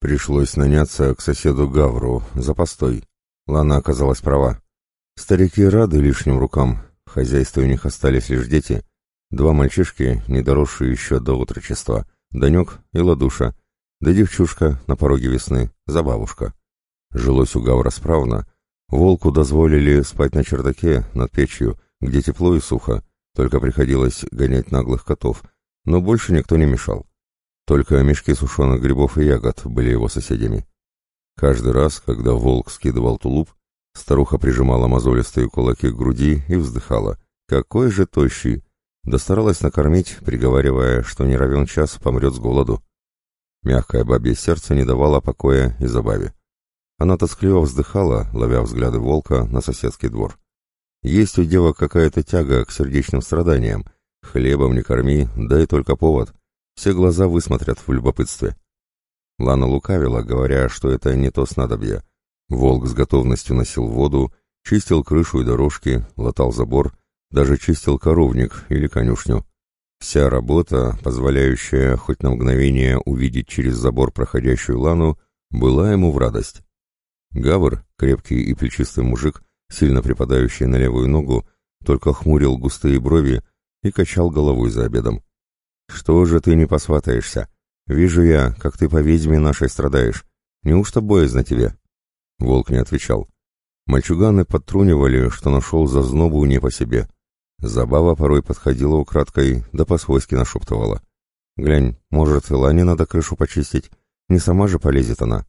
Пришлось наняться к соседу Гавру за постой. Лана оказалась права. Старики рады лишним рукам, в хозяйстве у них остались лишь дети. Два мальчишки, не доросшие еще до отрочества, Данек и Ладуша, да девчушка на пороге весны, забавушка. Жилось у Гавра справно. Волку дозволили спать на чердаке над печью, где тепло и сухо, только приходилось гонять наглых котов, но больше никто не мешал. Только мешки сушеных грибов и ягод были его соседями. Каждый раз, когда волк скидывал тулуп, старуха прижимала мозолистые кулаки к груди и вздыхала. «Какой же тощий!» Да старалась накормить, приговаривая, что не равен час помрет с голоду. Мягкое бабье сердце не давало покоя и забаве. Она тоскливо вздыхала, ловя взгляды волка на соседский двор. Есть у девок какая-то тяга к сердечным страданиям. Хлебом не корми, дай только повод. Все глаза высмотрят в любопытстве. Лана лукавила, говоря, что это не то снадобье. Волк с готовностью носил воду, чистил крышу и дорожки, латал забор, даже чистил коровник или конюшню. Вся работа, позволяющая хоть на мгновение увидеть через забор проходящую Лану, была ему в радость. Гавр, крепкий и плечистый мужик, сильно припадающий на левую ногу, только хмурил густые брови и качал головой за обедом. «Что же ты не посватаешься? Вижу я, как ты по ведьме нашей страдаешь. Неужто боязно тебе?» Волк не отвечал. Мальчуганы подтрунивали, что нашел зазнобу не по себе. Забава порой подходила украдкой, да по-свойски нашептывала. «Глянь, может, Лане надо крышу почистить? Не сама же полезет она».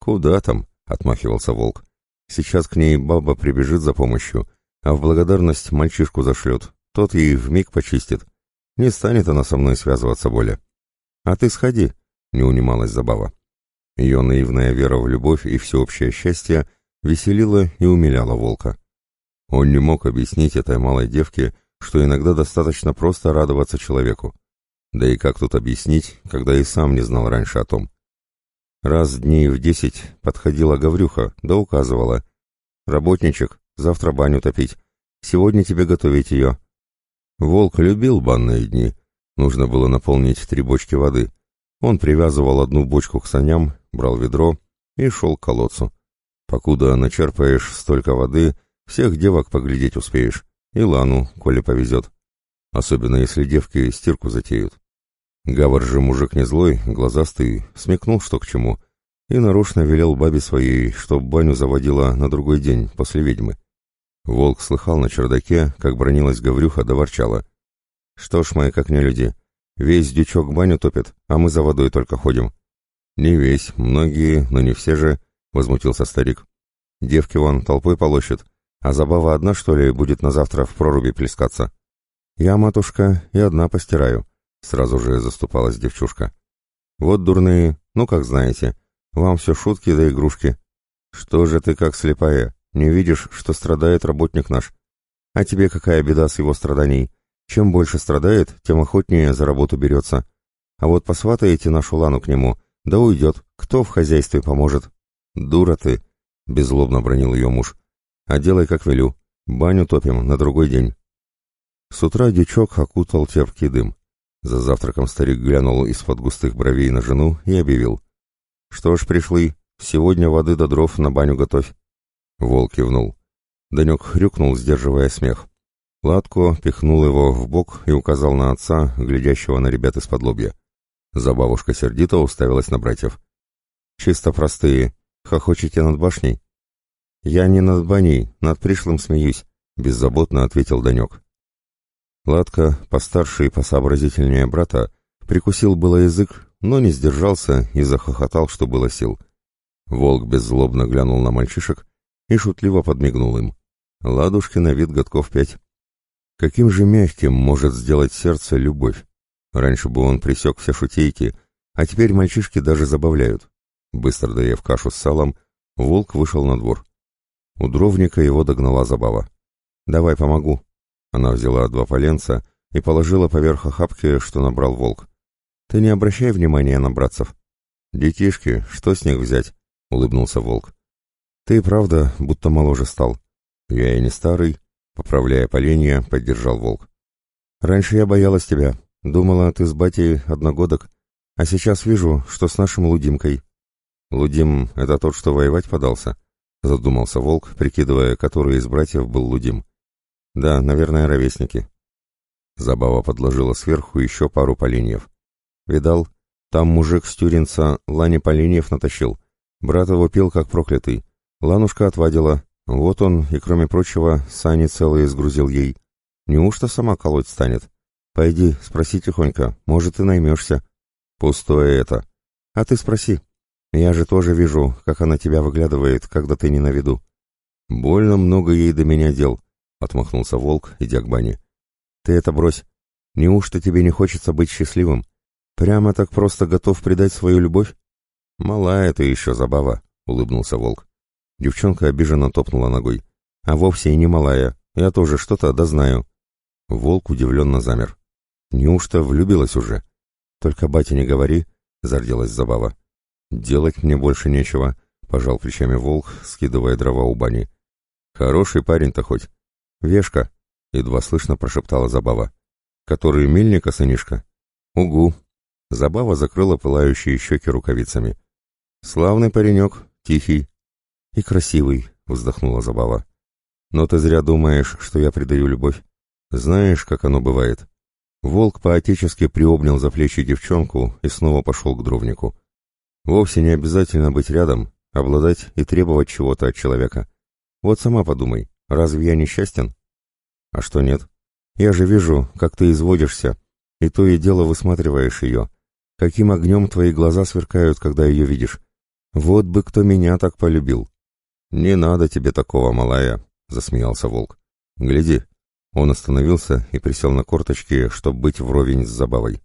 «Куда там?» — отмахивался волк. «Сейчас к ней баба прибежит за помощью, а в благодарность мальчишку зашлет, тот ей вмиг почистит. Не станет она со мной связываться более. А ты сходи, не унималась забава. Ее наивная вера в любовь и всеобщее счастье веселила и умиляла волка. Он не мог объяснить этой малой девке, что иногда достаточно просто радоваться человеку. Да и как тут объяснить, когда и сам не знал раньше о том. Раз дней в десять подходила Гаврюха, да указывала. «Работничек, завтра баню топить. Сегодня тебе готовить ее. Волк любил банные дни. Нужно было наполнить три бочки воды. Он привязывал одну бочку к саням, брал ведро и шел к колодцу. Покуда начерпаешь столько воды, всех девок поглядеть успеешь. И Лану, коли повезет. Особенно если девки стирку затеют. Гавар же мужик не злой, глазастый, смекнул, что к чему, и нарочно велел бабе своей, чтоб баню заводила на другой день, после ведьмы. Волк слыхал на чердаке, как бронилась Гаврюха да ворчала. «Что ж мы, как не люди, весь дючок баню топит, а мы за водой только ходим». «Не весь, многие, но не все же», — возмутился старик. «Девки вон толпой полощут, а забава одна, что ли, будет на завтра в проруби плескаться?» «Я, матушка, и одна постираю», — сразу же заступалась девчушка. «Вот дурные, ну, как знаете, вам все шутки да игрушки. Что же ты как слепая?» Не видишь, что страдает работник наш? А тебе какая беда с его страданий? Чем больше страдает, тем охотнее за работу берется. А вот посватаете нашу лану к нему, да уйдет. Кто в хозяйстве поможет? Дура ты, — беззлобно бронил ее муж. А делай, как велю. Баню топим на другой день. С утра дючок окутал терпкий дым. За завтраком старик глянул из-под густых бровей на жену и объявил. «Что ж, пришли, сегодня воды до дров на баню готовь». Волк кивнул. Данек хрюкнул, сдерживая смех. Ладко пихнул его в бок и указал на отца, глядящего на ребят из-под лобья. Забавушка сердито уставилась на братьев. «Чисто простые. Хохочете над башней?» «Я не над баней, над пришлым смеюсь», — беззаботно ответил Данек. Ладко, постарше и посообразительнее брата, прикусил было язык, но не сдержался и захохотал, что было сил. Волк беззлобно глянул на мальчишек и шутливо подмигнул им. Ладушки на вид годков пять. Каким же мягким может сделать сердце любовь? Раньше бы он присек все шутейки, а теперь мальчишки даже забавляют. Быстро доев кашу с салом, волк вышел на двор. У дровника его догнала забава. «Давай помогу». Она взяла два поленца и положила поверх охапки, что набрал волк. «Ты не обращай внимания на братцев». «Детишки, что с них взять?» — улыбнулся волк. «Ты правда, будто моложе стал». «Я и не старый», — поправляя поленья, поддержал волк. «Раньше я боялась тебя. Думала, ты с батей одногодок. А сейчас вижу, что с нашим лудимкой. Лудим — это тот, что воевать подался? Задумался волк, прикидывая, который из братьев был Лудим. Да, наверное, ровесники. Забава подложила сверху еще пару поленьев. Видал, там мужик с Тюринца Лане поленьев натащил. Брат его пил, как проклятый. Ланушка отвадила. Вот он, и кроме прочего, сани целые сгрузил ей. Неужто сама колоть станет? Пойди, спроси тихонько, может, и наймешься. Пустое это. А ты спроси. Я же тоже вижу, как она тебя выглядывает, когда ты не на виду. Больно много ей до меня дел, — отмахнулся волк, идя к бане. Ты это брось. Неужто тебе не хочется быть счастливым? Прямо так просто готов предать свою любовь? Малая ты еще забава, — улыбнулся волк. Девчонка обиженно топнула ногой. А вовсе и не малая. Я тоже что-то да знаю. Волк удивленно замер. Неужто влюбилась уже? Только батя не говори, — зарделась забава. «Делать мне больше нечего», — пожал плечами волк, скидывая дрова у бани. «Хороший парень-то хоть. Вешка», — едва слышно прошептала Забава. «Который мельника, сынишка?» «Угу». Забава закрыла пылающие щеки рукавицами. «Славный паренек, тихий». «И красивый», — вздохнула Забава. «Но ты зря думаешь, что я предаю любовь. Знаешь, как оно бывает». Волк поотечески приобнял за плечи девчонку и снова пошел к дровнику. Вовсе не обязательно быть рядом, обладать и требовать чего-то от человека. Вот сама подумай, разве я несчастен? А что нет? Я же вижу, как ты изводишься, и то и дело высматриваешь ее. Каким огнем твои глаза сверкают, когда ее видишь. Вот бы кто меня так полюбил. Не надо тебе такого, малая, засмеялся волк. Гляди. Он остановился и присел на корточки, чтобы быть вровень с забавой.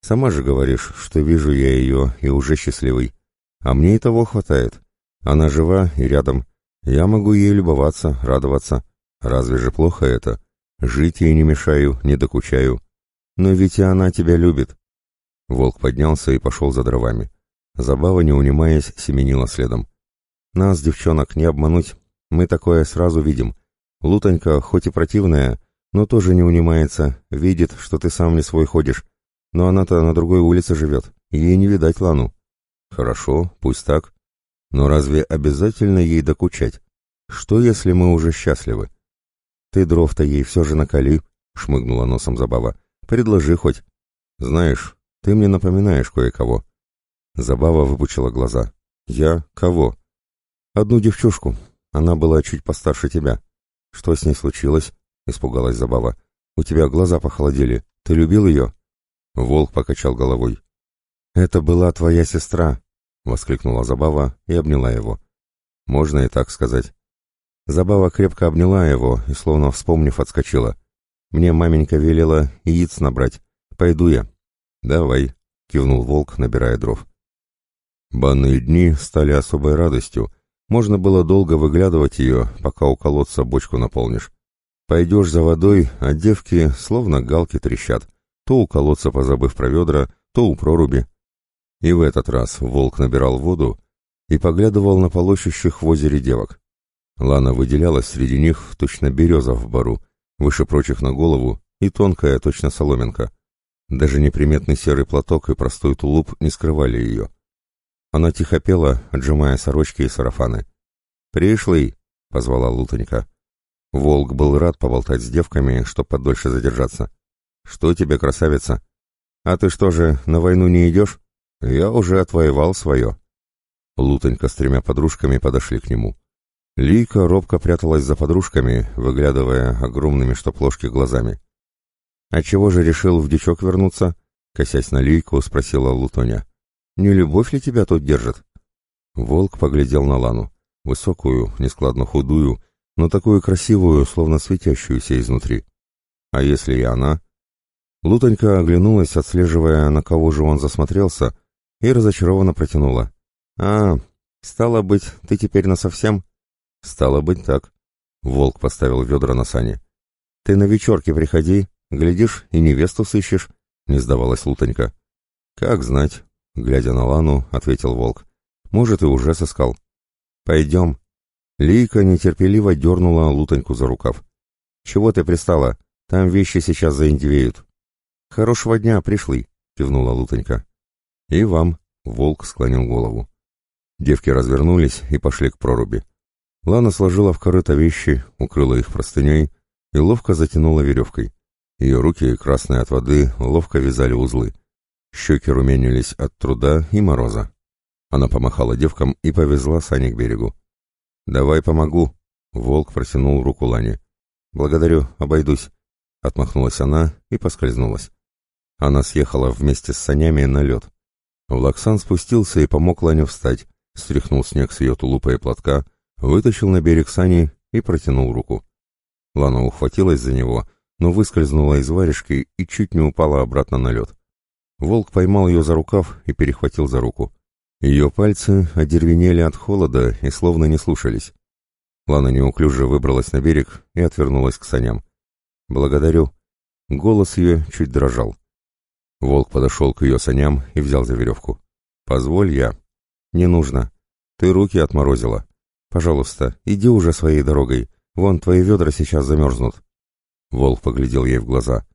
Сама же говоришь, что вижу я ее и уже счастливый. А мне и того хватает. Она жива и рядом. Я могу ей любоваться, радоваться. Разве же плохо это? Жить ей не мешаю, не докучаю. Но ведь и она тебя любит. Волк поднялся и пошел за дровами. Забава, не унимаясь, семенила следом. Нас, девчонок, не обмануть. Мы такое сразу видим. Лутонька, хоть и противная, но тоже не унимается, видит, что ты сам не свой ходишь, но она-то на другой улице живет, ей не видать Лану. Хорошо, пусть так. Но разве обязательно ей докучать? Что, если мы уже счастливы? Ты дров-то ей все же накали, шмыгнула носом Забава. Предложи хоть. Знаешь, ты мне напоминаешь кое-кого. Забава выпучила глаза. Я? Кого? Одну девчушку. Она была чуть постарше тебя. Что с ней случилось? Испугалась Забава. У тебя глаза похолодели. Ты любил ее? Волк покачал головой. «Это была твоя сестра!» — воскликнула Забава и обняла его. «Можно и так сказать». Забава крепко обняла его и, словно вспомнив, отскочила. «Мне маменька велела яиц набрать. Пойду я». «Давай», — кивнул волк, набирая дров. Банные дни стали особой радостью. Можно было долго выглядывать ее, пока у колодца бочку наполнишь. Пойдешь за водой, а девки словно галки трещат то у колодца позабыв про ведра, то у проруби. И в этот раз волк набирал воду и поглядывал на полощущих в озере девок. Лана выделялась среди них точно береза в бару, выше прочих на голову, и тонкая, точно соломинка. Даже неприметный серый платок и простой тулуп не скрывали ее. Она тихо пела, отжимая сорочки и сарафаны. «Пришлый!» — позвала Лутонька. Волк был рад поболтать с девками, чтоб подольше задержаться. «Что тебе, красавица? А ты что же, на войну не идешь? Я уже отвоевал свое». Лутонька с тремя подружками подошли к нему. Лика робко пряталась за подружками, выглядывая огромными штопложки глазами. «А чего же решил в дичок вернуться?» — косясь на Лийку, спросила Лутоня. «Не любовь ли тебя тут держит?» Волк поглядел на Лану. Высокую, нескладно худую, но такую красивую, словно светящуюся изнутри. А если и она? Лутонька оглянулась, отслеживая, на кого же он засмотрелся, и разочарованно протянула. «А, стало быть, ты теперь насовсем?» «Стало быть, так». Волк поставил ведра на сани. «Ты на вечерке приходи, глядишь, и невесту сыщешь», — не сдавалась Лутонька. «Как знать», — глядя на Лану, ответил Волк. «Может, и уже сыскал». «Пойдем». Лийка нетерпеливо дернула Лутоньку за рукав. «Чего ты пристала? Там вещи сейчас заиндивеют». «Хорошего дня, пришлый!» — кивнула Лутонька. «И вам!» — волк склонил голову. Девки развернулись и пошли к проруби. Лана сложила в корыто вещи, укрыла их простыней и ловко затянула веревкой. Ее руки, красные от воды, ловко вязали узлы. Щеки румянились от труда и мороза. Она помахала девкам и повезла сани к берегу. «Давай помогу», — волк протянул руку Лане. «Благодарю, обойдусь», — отмахнулась она и поскользнулась. Она съехала вместе с санями на лед. Влаксан спустился и помог Лане встать, стряхнул снег с ее тулупа и платка, вытащил на берег сани и протянул руку. Лана ухватилась за него, но выскользнула из варежки и чуть не упала обратно на лед. Волк поймал ее за рукав и перехватил за руку. Ее пальцы одервенели от холода и словно не слушались. Лана неуклюже выбралась на берег и отвернулась к саням. «Благодарю». Голос ее чуть дрожал. Волк подошел к ее саням и взял за веревку. «Позволь я». «Не нужно. Ты руки отморозила. Пожалуйста, иди уже своей дорогой. Вон, твои ведра сейчас замерзнут». Волк поглядел ей в глаза.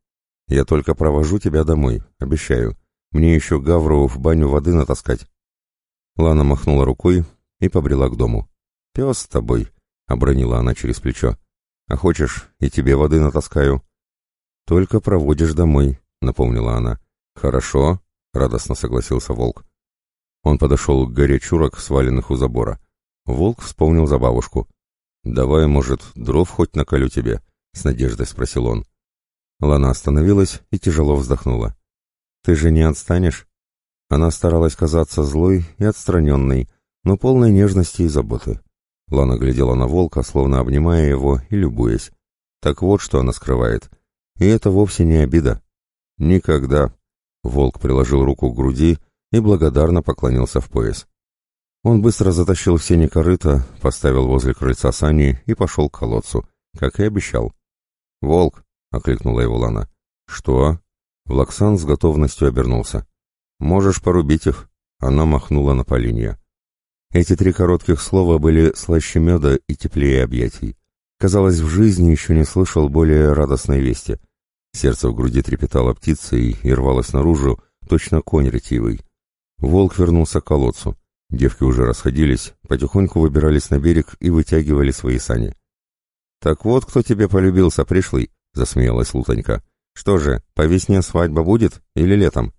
«Я только провожу тебя домой, обещаю. Мне еще Гавру в баню воды натаскать». Лана махнула рукой и побрела к дому. «Пес с тобой», — обронила она через плечо. «А хочешь, и тебе воды натаскаю?» «Только проводишь домой», — напомнила она. «Хорошо», — радостно согласился волк. Он подошел к горе чурок, сваленных у забора. Волк вспомнил за бабушку. «Давай, может, дров хоть наколю тебе?» — с надеждой спросил он. Лана остановилась и тяжело вздохнула. «Ты же не отстанешь?» Она старалась казаться злой и отстраненной, но полной нежности и заботы. Лана глядела на волка, словно обнимая его и любуясь. Так вот, что она скрывает. И это вовсе не обида. Никогда. Волк приложил руку к груди и благодарно поклонился в пояс. Он быстро затащил все сени корыта, поставил возле крыльца сани и пошел к колодцу, как и обещал. «Волк!» — окликнула его Лана. «Что?» Влаксан с готовностью обернулся. «Можешь порубить их», — она махнула на Полинья. Эти три коротких слова были слаще меда и теплее объятий. Казалось, в жизни еще не слышал более радостной вести. Сердце в груди трепетало птицей и рвалось наружу, точно конь ретивый. Волк вернулся к колодцу. Девки уже расходились, потихоньку выбирались на берег и вытягивали свои сани. «Так вот, кто тебе полюбился, пришлый», — засмеялась Лутонька. «Что же, по весне свадьба будет или летом?»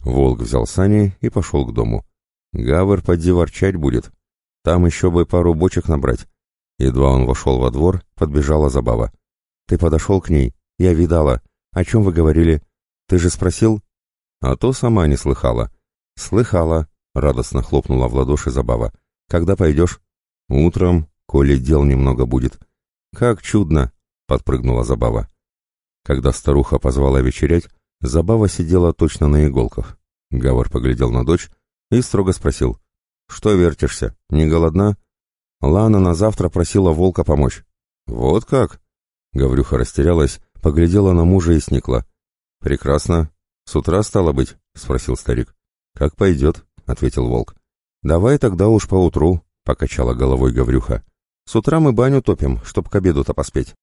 Волк взял сани и пошел к дому. Гавр поди будет. Там еще бы пару бочек набрать. Едва он вошел во двор, подбежала забава. «Ты подошел к ней? Я видала. О чем вы говорили? Ты же спросил?» «А то сама не слыхала». «Слыхала», — радостно хлопнула в ладоши забава. «Когда пойдешь?» «Утром, коли дел немного будет». «Как чудно!» — подпрыгнула забава. Когда старуха позвала вечерять, Забава сидела точно на иголках. Гавар поглядел на дочь и строго спросил. «Что вертишься? Не голодна?» Лана на завтра просила волка помочь. «Вот как?» Гаврюха растерялась, поглядела на мужа и сникла. «Прекрасно. С утра стало быть?» — спросил старик. «Как пойдет», — ответил волк. «Давай тогда уж поутру», — покачала головой Гаврюха. «С утра мы баню топим, чтоб к обеду-то поспеть».